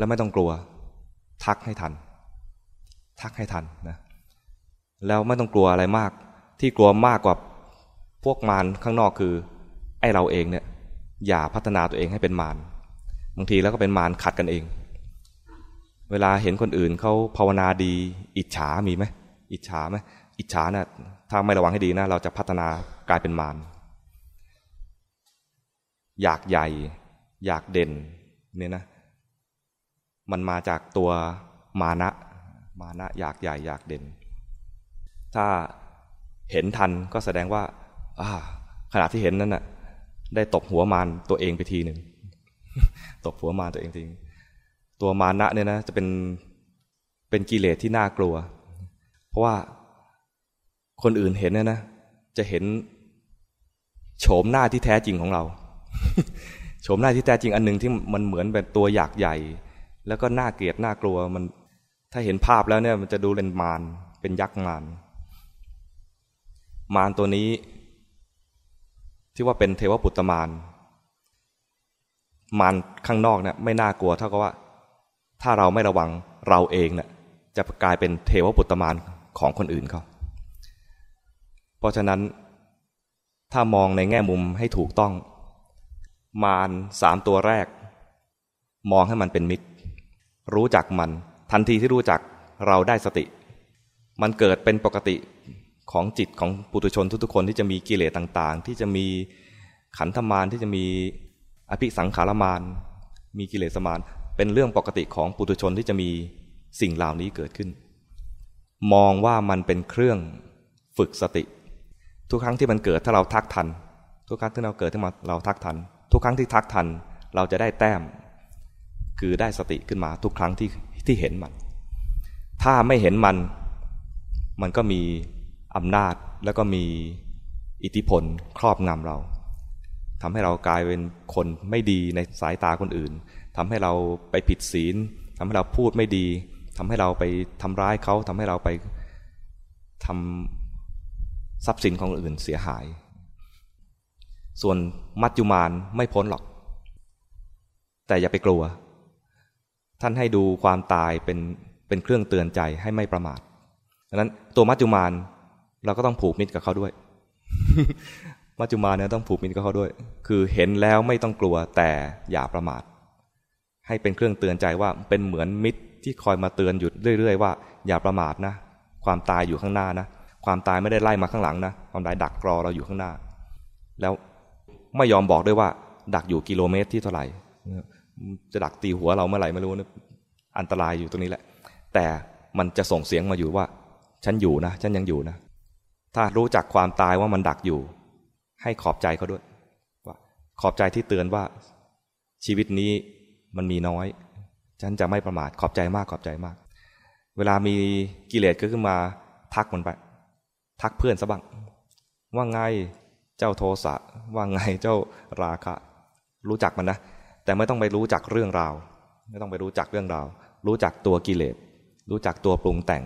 แล้วไม่ต้องกลัว ทักให้ทัน ทักให้ทันนะแล้วไม่ต้องกลัวอะไรมาก ที่กลัวมากกว่าพวกมารข้างนอกคือ ไอ้เราเองเนี่ย อย่าพัฒนาตัวเองให้เป็นมารบางทีแล้วก็เป็นมารขัดกันเอง เวลาเห็นคนอื่นเขาภาวนาดี อิจฉามีไหมอิจฉาไหมอิจฉานะ่ยถ้าไม่ระวังให้ดีนะ เราจะพัฒนากลายเป็นมารอยากใหญ่ อยากเด่นเนี่ยนะ มันมาจากตัวมานะ มานะอยากใหญ่อยากเด่น ถ้าเห็นทันก็แสดงว่าขณะที่เห็นนั้นน่ะ ได้ตบหัวมารตัวเองไปทีหนึ่งตบหัวมารตัวเองทีตัวมานะเนี่ยนะจะเป็นเป็นกิเลสที่น่ากลัว เพราะว่าคนอื่นเห็นเนี่ยนะ จะเห็นโฉมหน้าที่แท้จริงของเราโฉมหน้าที่แท้จริงอันหนึ่งที่มันเหมือนเป็นตัวอยากใหญ่ แล้วก็น่าเกลียดน่ากลัวมัน ถ้าเห็นภาพแล้วเนี่ย มันจะดูเป็นมารเป็นยักษ์มารมารตัวนี้ ที่ว่าเป็นเทวปุตตมารมารข้างนอกเนี่ยไม่น่ากลัวเท่ากับว่า ถ้าเราไม่ระวังเราเองเนี่ยจะกลายเป็นเทวปุตตมารของคนอื่นเขาเพราะฉะนั้น ถ้ามองในแง่มุมให้ถูกต้อง มารสามตัวแรก มองให้มันเป็นมิตร รู้จักมัน ทันทีที่รู้จักเราได้สติ มันเกิดเป็นปกติของจิตของปุถุชนทุกๆคนที่จะมีกิเลสต่างๆ ที่จะมีขันธมารที่จะมีอภิสังขารมารมีกิเลสมารเป็นเรื่องปกติของปุถุชนที่จะมีสิ่งเหล่านี้เกิดขึ้น มองว่ามันเป็นเครื่องฝึกสติ ทุกครั้งที่มันเกิดถ้าเราทักทัน ทุกครั้งที่เราเกิดที่มาเราทักทัน ทุกครั้งที่ทักทันเราจะได้แต้ม คือได้สติขึ้นมาทุกครั้งที่ที่เห็นมัน ถ้าไม่เห็นมัน มันก็มีอำนาจแล้วก็มีอิทธิพลครอบงำเราทำให้เรากลายเป็นคนไม่ดีในสายตาคนอื่นทำให้เราไปผิดศีลทำให้เราพูดไม่ดีทำให้เราไปทำร้ายเขาทำให้เราไปทำทรัพย์สินของอื่นเสียหาย ส่วนมัจจุมานไม่พ้นหรอก แต่อย่าไปกลัว ท่านให้ดูความตายเป็นเป็นเครื่องเตือนใจให้ไม่ประมาทดังนั้นตัวมัจจุมานเราก็ต้องผูกมิตรกับเขาด้วย มัจจุมานเนี่ยต้องผูกมิตรกับเขาด้วย คือเห็นแล้วไม่ต้องกลัวแต่อย่าประมาท ให้เป็นเครื่องเตือนใจว่าเป็นเหมือนมิตรที่คอยมาเตือนอยู่เรื่อย ๆ ว่า อย่าประมาทนะ ความตายอยู่ข้างหน้านะ ความตายไม่ได้ไล่มาข้างหลังนะ ความตายดักรอเราอยู่ข้างหน้า แล้วไม่ยอมบอกด้วยว่า ดักอยู่กิโลเมตรที่เท่าไหร่ จะดักตีหัวเราเมื่อไหร่ไม่รู้นะอันตรายอยู่ตรงนี้แหละ แต่มันจะส่งเสียงมาอยู่ว่า ฉันอยู่นะ ฉันยังอยู่นะ ถ้ารู้จักความตายว่ามันดักอยู่ ให้ขอบใจเขาด้วยว่าขอบใจที่เตือนว่าชีวิตนี้มันมีน้อย ฉันจะไม่ประมาทขอบใจมากขอบใจมาก เวลามีกิเลสก็ขึ้นมาทักมันไป ทักเพื่อนซะบ้างว่าไงเจ้าโทสะว่าไงเจ้าราคะ รู้จักมันนะ แต่ไม่ต้องไปรู้จักเรื่องราว ไม่ต้องไปรู้จักเรื่องราว รู้จักตัวกิเลส รู้จักตัวปรุงแต่ง